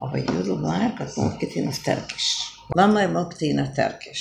Αν πει ο Ιούδαμας, μπορεί να μην είναι Ταρκίσ. Λάμα είναι μπορεί να Ταρκίσ.